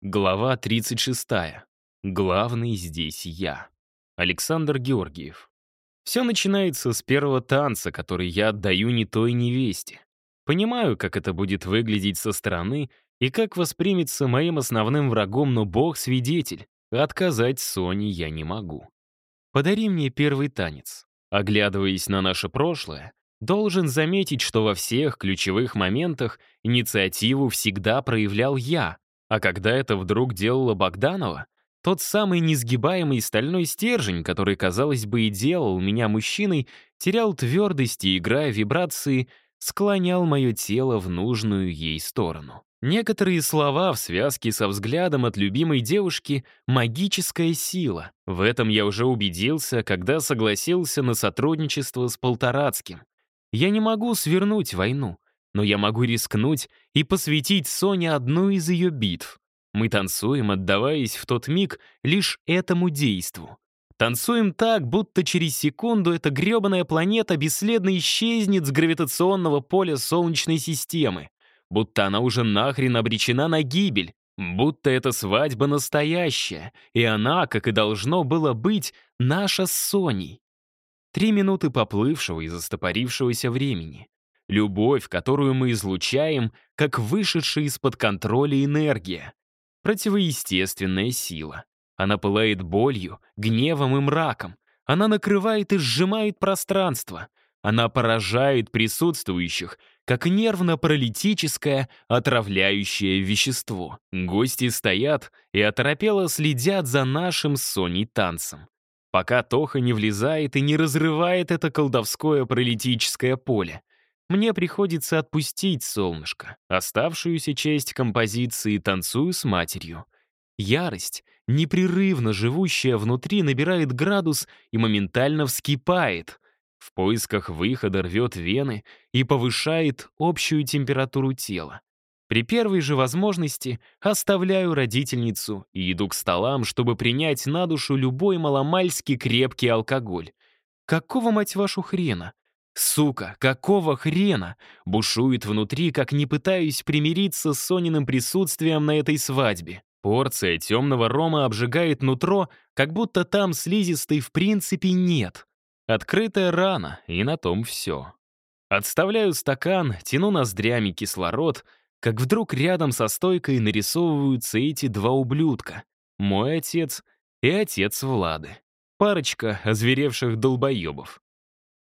Глава 36. Главный здесь я. Александр Георгиев. Все начинается с первого танца, который я отдаю не той невесте. Понимаю, как это будет выглядеть со стороны и как воспримется моим основным врагом, но бог свидетель. Отказать Соне я не могу. Подари мне первый танец. Оглядываясь на наше прошлое, должен заметить, что во всех ключевых моментах инициативу всегда проявлял я, а когда это вдруг делала Богданова, тот самый несгибаемый стальной стержень, который, казалось бы, и делал меня мужчиной, терял твердость и, играя вибрации, склонял мое тело в нужную ей сторону. Некоторые слова в связке со взглядом от любимой девушки — магическая сила. В этом я уже убедился, когда согласился на сотрудничество с Полторацким. Я не могу свернуть войну но я могу рискнуть и посвятить Соне одну из ее битв. Мы танцуем, отдаваясь в тот миг лишь этому действу. Танцуем так, будто через секунду эта гребаная планета бесследно исчезнет с гравитационного поля Солнечной системы. Будто она уже нахрен обречена на гибель. Будто эта свадьба настоящая, и она, как и должно было быть, наша с Соней. Три минуты поплывшего и застопорившегося времени. Любовь, которую мы излучаем, как вышедшая из-под контроля энергия. Противоестественная сила. Она пылает болью, гневом и мраком. Она накрывает и сжимает пространство. Она поражает присутствующих, как нервно-паралитическое отравляющее вещество. Гости стоят и оторопело следят за нашим с Соней танцем. Пока Тоха не влезает и не разрывает это колдовское паралитическое поле. Мне приходится отпустить солнышко. Оставшуюся часть композиции танцую с матерью. Ярость, непрерывно живущая внутри, набирает градус и моментально вскипает. В поисках выхода рвет вены и повышает общую температуру тела. При первой же возможности оставляю родительницу и иду к столам, чтобы принять на душу любой маломальски крепкий алкоголь. Какого, мать вашу, хрена? Сука, какого хрена? Бушует внутри, как не пытаюсь примириться с Сониным присутствием на этой свадьбе. Порция темного рома обжигает нутро, как будто там слизистой в принципе нет. Открытая рана, и на том все. Отставляю стакан, тяну ноздрями кислород, как вдруг рядом со стойкой нарисовываются эти два ублюдка. Мой отец и отец Влады. Парочка озверевших долбоебов.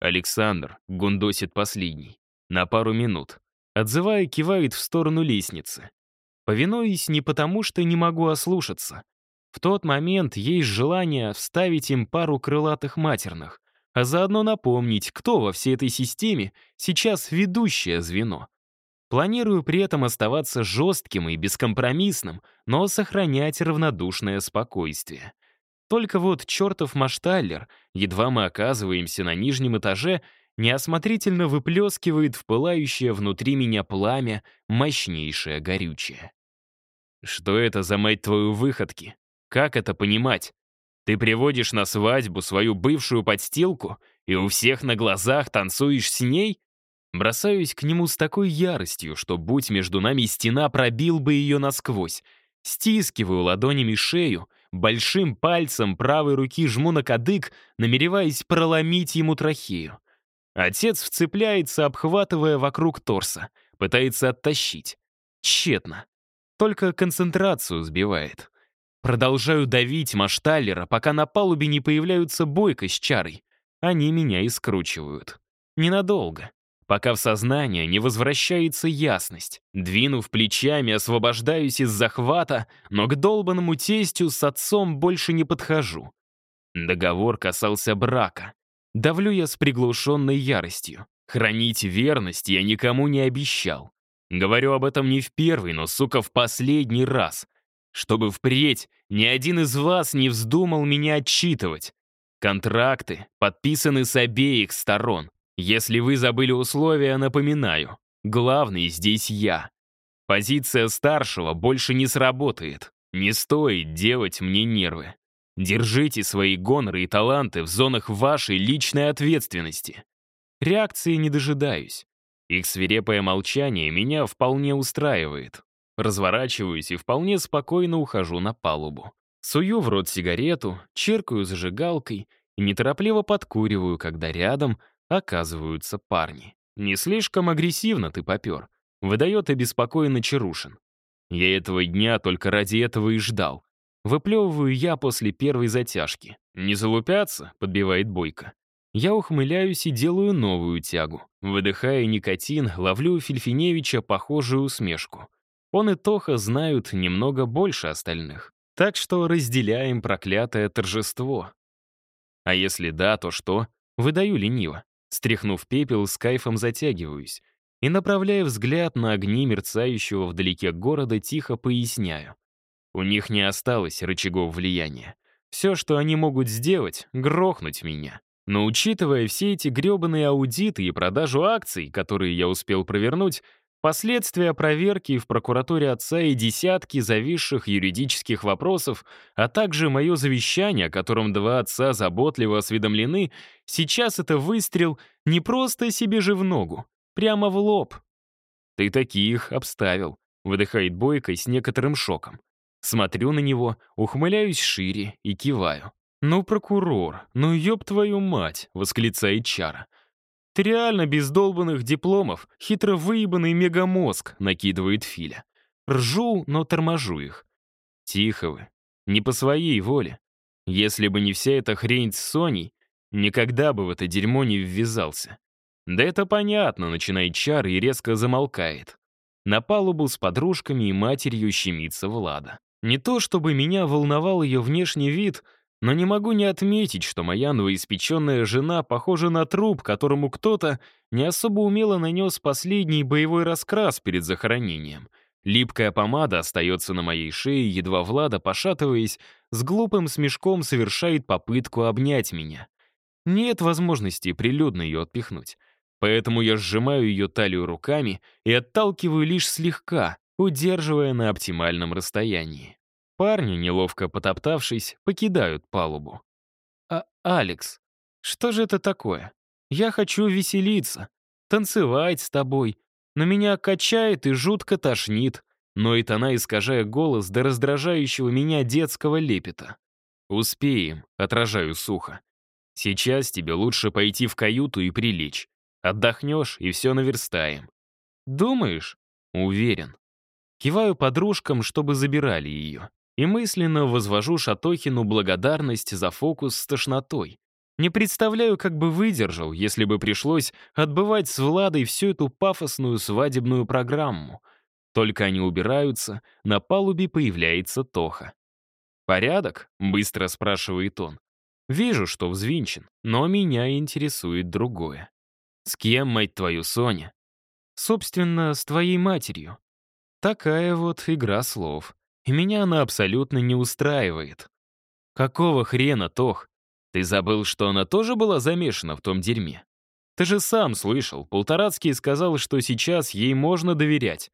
«Александр», — гундосит последний, на пару минут. Отзывая, кивает в сторону лестницы. Повинуюсь не потому, что не могу ослушаться. В тот момент есть желание вставить им пару крылатых матерных, а заодно напомнить, кто во всей этой системе сейчас ведущее звено. Планирую при этом оставаться жестким и бескомпромиссным, но сохранять равнодушное спокойствие. Только вот чертов машталлер, едва мы оказываемся на нижнем этаже, неосмотрительно выплескивает в пылающее внутри меня пламя мощнейшее горючее. Что это за, мать твою, выходки? Как это понимать? Ты приводишь на свадьбу свою бывшую подстилку и у всех на глазах танцуешь с ней? Бросаюсь к нему с такой яростью, что, будь между нами стена, пробил бы ее насквозь. Стискиваю ладонями шею, Большим пальцем правой руки жму на кадык, намереваясь проломить ему трахею. Отец вцепляется, обхватывая вокруг торса, пытается оттащить. Тщетно. Только концентрацию сбивает. Продолжаю давить Машталлера, пока на палубе не появляются Бойко с Чарой. Они меня и скручивают. Ненадолго пока в сознание не возвращается ясность. Двинув плечами, освобождаюсь из захвата, но к долбанному тестю с отцом больше не подхожу. Договор касался брака. Давлю я с приглушенной яростью. Хранить верность я никому не обещал. Говорю об этом не в первый, но, сука, в последний раз. Чтобы впредь ни один из вас не вздумал меня отчитывать. Контракты подписаны с обеих сторон. Если вы забыли условия, напоминаю. Главный здесь я. Позиция старшего больше не сработает. Не стоит делать мне нервы. Держите свои гоноры и таланты в зонах вашей личной ответственности. Реакции не дожидаюсь. Их свирепое молчание меня вполне устраивает. Разворачиваюсь и вполне спокойно ухожу на палубу. Сую в рот сигарету, черкаю зажигалкой и неторопливо подкуриваю, когда рядом оказываются парни. «Не слишком агрессивно ты попер», — выдает обеспокоенно Чарушин. Я этого дня только ради этого и ждал. Выплевываю я после первой затяжки. «Не залупятся?» — подбивает Бойко. Я ухмыляюсь и делаю новую тягу. Выдыхая никотин, ловлю у Фельфиневича похожую усмешку. Он и Тоха знают немного больше остальных. Так что разделяем проклятое торжество. А если да, то что? Выдаю лениво. Стряхнув пепел, с кайфом затягиваюсь. И, направляя взгляд на огни мерцающего вдалеке города, тихо поясняю. У них не осталось рычагов влияния. Все, что они могут сделать — грохнуть меня. Но учитывая все эти гребаные аудиты и продажу акций, которые я успел провернуть, последствия проверки в прокуратуре отца и десятки зависших юридических вопросов, а также мое завещание, о котором два отца заботливо осведомлены, сейчас это выстрел не просто себе же в ногу, прямо в лоб. «Ты таких обставил», — выдыхает Бойко с некоторым шоком. Смотрю на него, ухмыляюсь шире и киваю. «Ну, прокурор, ну ёб твою мать!» — восклицает Чара. «Ты реально без долбанных дипломов, хитро выебанный мегамозг», — накидывает Филя. Ржу, но торможу их. Тихо вы. Не по своей воле. Если бы не вся эта хрень с Соней, никогда бы в это дерьмо не ввязался. Да это понятно, начинает Чар и резко замолкает. На палубу с подружками и матерью щемится Влада. Не то чтобы меня волновал ее внешний вид — но не могу не отметить, что моя новоиспеченная жена похожа на труп, которому кто-то не особо умело нанес последний боевой раскрас перед захоронением. Липкая помада остается на моей шее, едва Влада, пошатываясь, с глупым смешком совершает попытку обнять меня. Нет возможности прилюдно ее отпихнуть. Поэтому я сжимаю ее талию руками и отталкиваю лишь слегка, удерживая на оптимальном расстоянии. Парни, неловко потоптавшись, покидают палубу. «А, Алекс, что же это такое? Я хочу веселиться, танцевать с тобой, но меня качает и жутко тошнит», ноет она, искажая голос до раздражающего меня детского лепета. «Успеем», — отражаю сухо. «Сейчас тебе лучше пойти в каюту и прилечь. Отдохнешь, и все наверстаем». «Думаешь?» «Уверен». Киваю подружкам, чтобы забирали ее и мысленно возвожу Шатохину благодарность за фокус с тошнотой. Не представляю, как бы выдержал, если бы пришлось отбывать с Владой всю эту пафосную свадебную программу. Только они убираются, на палубе появляется Тоха. «Порядок?» — быстро спрашивает он. Вижу, что взвинчен, но меня интересует другое. «С кем, мать твою, Соня?» «Собственно, с твоей матерью». Такая вот игра слов и меня она абсолютно не устраивает. Какого хрена, Тох? Ты забыл, что она тоже была замешана в том дерьме? Ты же сам слышал, Полторацкий сказал, что сейчас ей можно доверять.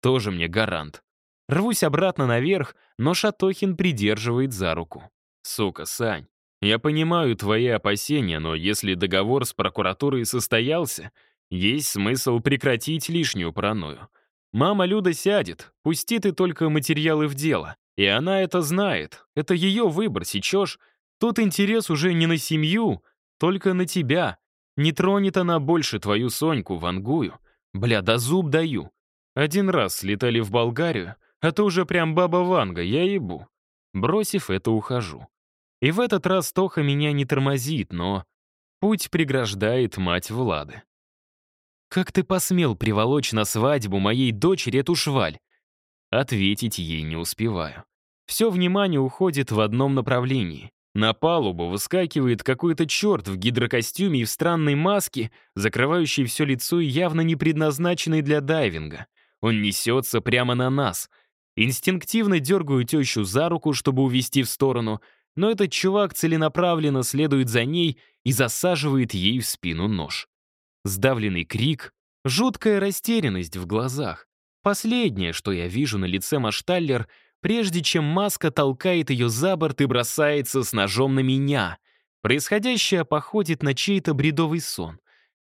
Тоже мне гарант. Рвусь обратно наверх, но Шатохин придерживает за руку. Сука, Сань, я понимаю твои опасения, но если договор с прокуратурой состоялся, есть смысл прекратить лишнюю паранойю. Мама Люда сядет, пусти ты только материалы в дело. И она это знает. Это ее выбор, сечешь? Тут интерес уже не на семью, только на тебя. Не тронет она больше твою Соньку, вангую. Бля, да зуб даю. Один раз слетали в Болгарию, а то уже прям баба Ванга, я ебу. Бросив это, ухожу. И в этот раз Тоха меня не тормозит, но путь преграждает мать Влады. «Как ты посмел приволочь на свадьбу моей дочери эту шваль?» Ответить ей не успеваю. Все внимание уходит в одном направлении. На палубу выскакивает какой-то черт в гидрокостюме и в странной маске, закрывающей все лицо и явно не предназначенной для дайвинга. Он несется прямо на нас. Инстинктивно дергаю тещу за руку, чтобы увести в сторону, но этот чувак целенаправленно следует за ней и засаживает ей в спину нож. Сдавленный крик, жуткая растерянность в глазах. Последнее, что я вижу на лице Машталлер, прежде чем маска толкает ее за борт и бросается с ножом на меня. Происходящее походит на чей-то бредовый сон.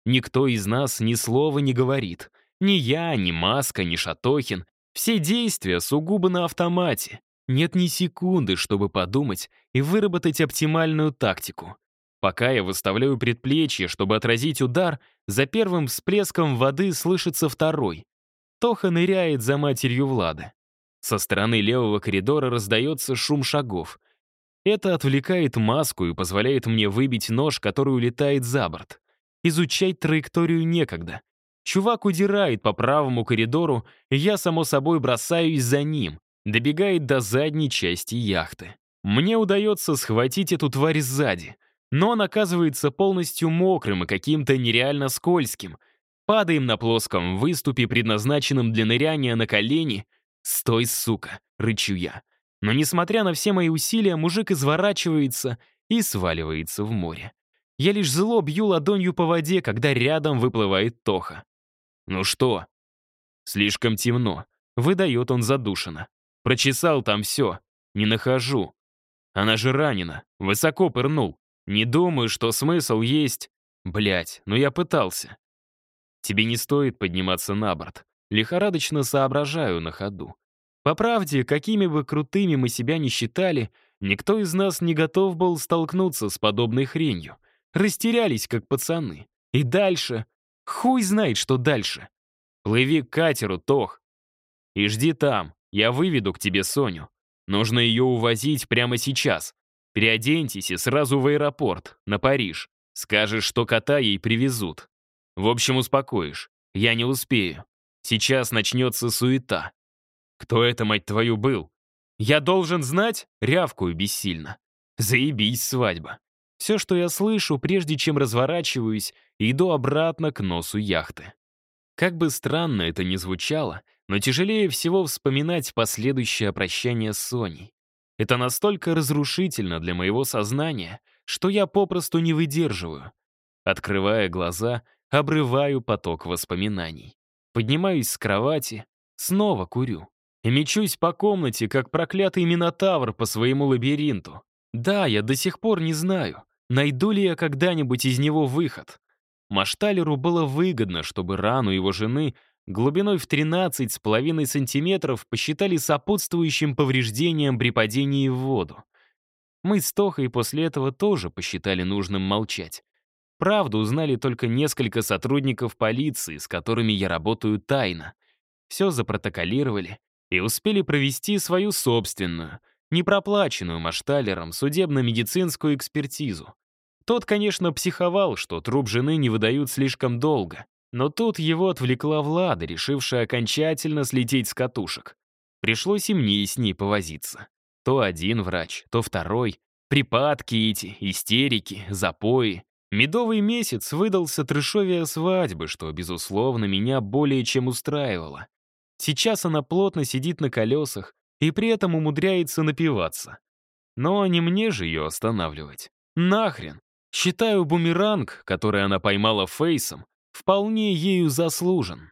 Никто из нас ни слова не говорит. Ни я, ни Маска, ни Шатохин. Все действия сугубо на автомате. Нет ни секунды, чтобы подумать и выработать оптимальную тактику. Пока я выставляю предплечье, чтобы отразить удар, за первым всплеском воды слышится второй. Тоха ныряет за матерью Влада. Со стороны левого коридора раздается шум шагов. Это отвлекает маску и позволяет мне выбить нож, который улетает за борт. Изучать траекторию некогда. Чувак удирает по правому коридору, и я, само собой, бросаюсь за ним. Добегает до задней части яхты. Мне удается схватить эту тварь сзади, но он оказывается полностью мокрым и каким-то нереально скользким — Падаем на плоском выступе, предназначенном для ныряния на колени. «Стой, сука!» — рычу я. Но несмотря на все мои усилия, мужик изворачивается и сваливается в море. Я лишь зло бью ладонью по воде, когда рядом выплывает Тоха. «Ну что?» «Слишком темно», — выдает он задушенно. «Прочесал там все. Не нахожу. Она же ранена. Высоко пырнул. Не думаю, что смысл есть. Блять, ну я пытался. Тебе не стоит подниматься на борт. Лихорадочно соображаю на ходу. По правде, какими бы крутыми мы себя ни считали, никто из нас не готов был столкнуться с подобной хренью. Растерялись, как пацаны. И дальше... Хуй знает, что дальше. Плыви к катеру, Тох. И жди там. Я выведу к тебе Соню. Нужно ее увозить прямо сейчас. Переоденьтесь и сразу в аэропорт, на Париж. Скажешь, что кота ей привезут. В общем, успокоишь. Я не успею. Сейчас начнется суета. Кто это, мать твою, был? Я должен знать? Рявкую бессильно. Заебись, свадьба. Все, что я слышу, прежде чем разворачиваюсь, иду обратно к носу яхты. Как бы странно это ни звучало, но тяжелее всего вспоминать последующее прощание с Соней. Это настолько разрушительно для моего сознания, что я попросту не выдерживаю. Открывая глаза, обрываю поток воспоминаний. Поднимаюсь с кровати, снова курю. И мечусь по комнате, как проклятый минотавр по своему лабиринту. Да, я до сих пор не знаю, найду ли я когда-нибудь из него выход. Машталеру было выгодно, чтобы рану его жены глубиной в 13,5 сантиметров посчитали сопутствующим повреждением при падении в воду. Мы с Тохой после этого тоже посчитали нужным молчать. Правду узнали только несколько сотрудников полиции, с которыми я работаю тайно. Все запротоколировали и успели провести свою собственную, непроплаченную Машталером судебно-медицинскую экспертизу. Тот, конечно, психовал, что труп жены не выдают слишком долго, но тут его отвлекла Влада, решившая окончательно слететь с катушек. Пришлось и мне с ней повозиться. То один врач, то второй. Припадки эти, истерики, запои. Медовый месяц выдался трешовия свадьбы, что, безусловно, меня более чем устраивало. Сейчас она плотно сидит на колесах и при этом умудряется напиваться. Но не мне же ее останавливать. Нахрен. Считаю бумеранг, который она поймала фейсом, вполне ею заслужен.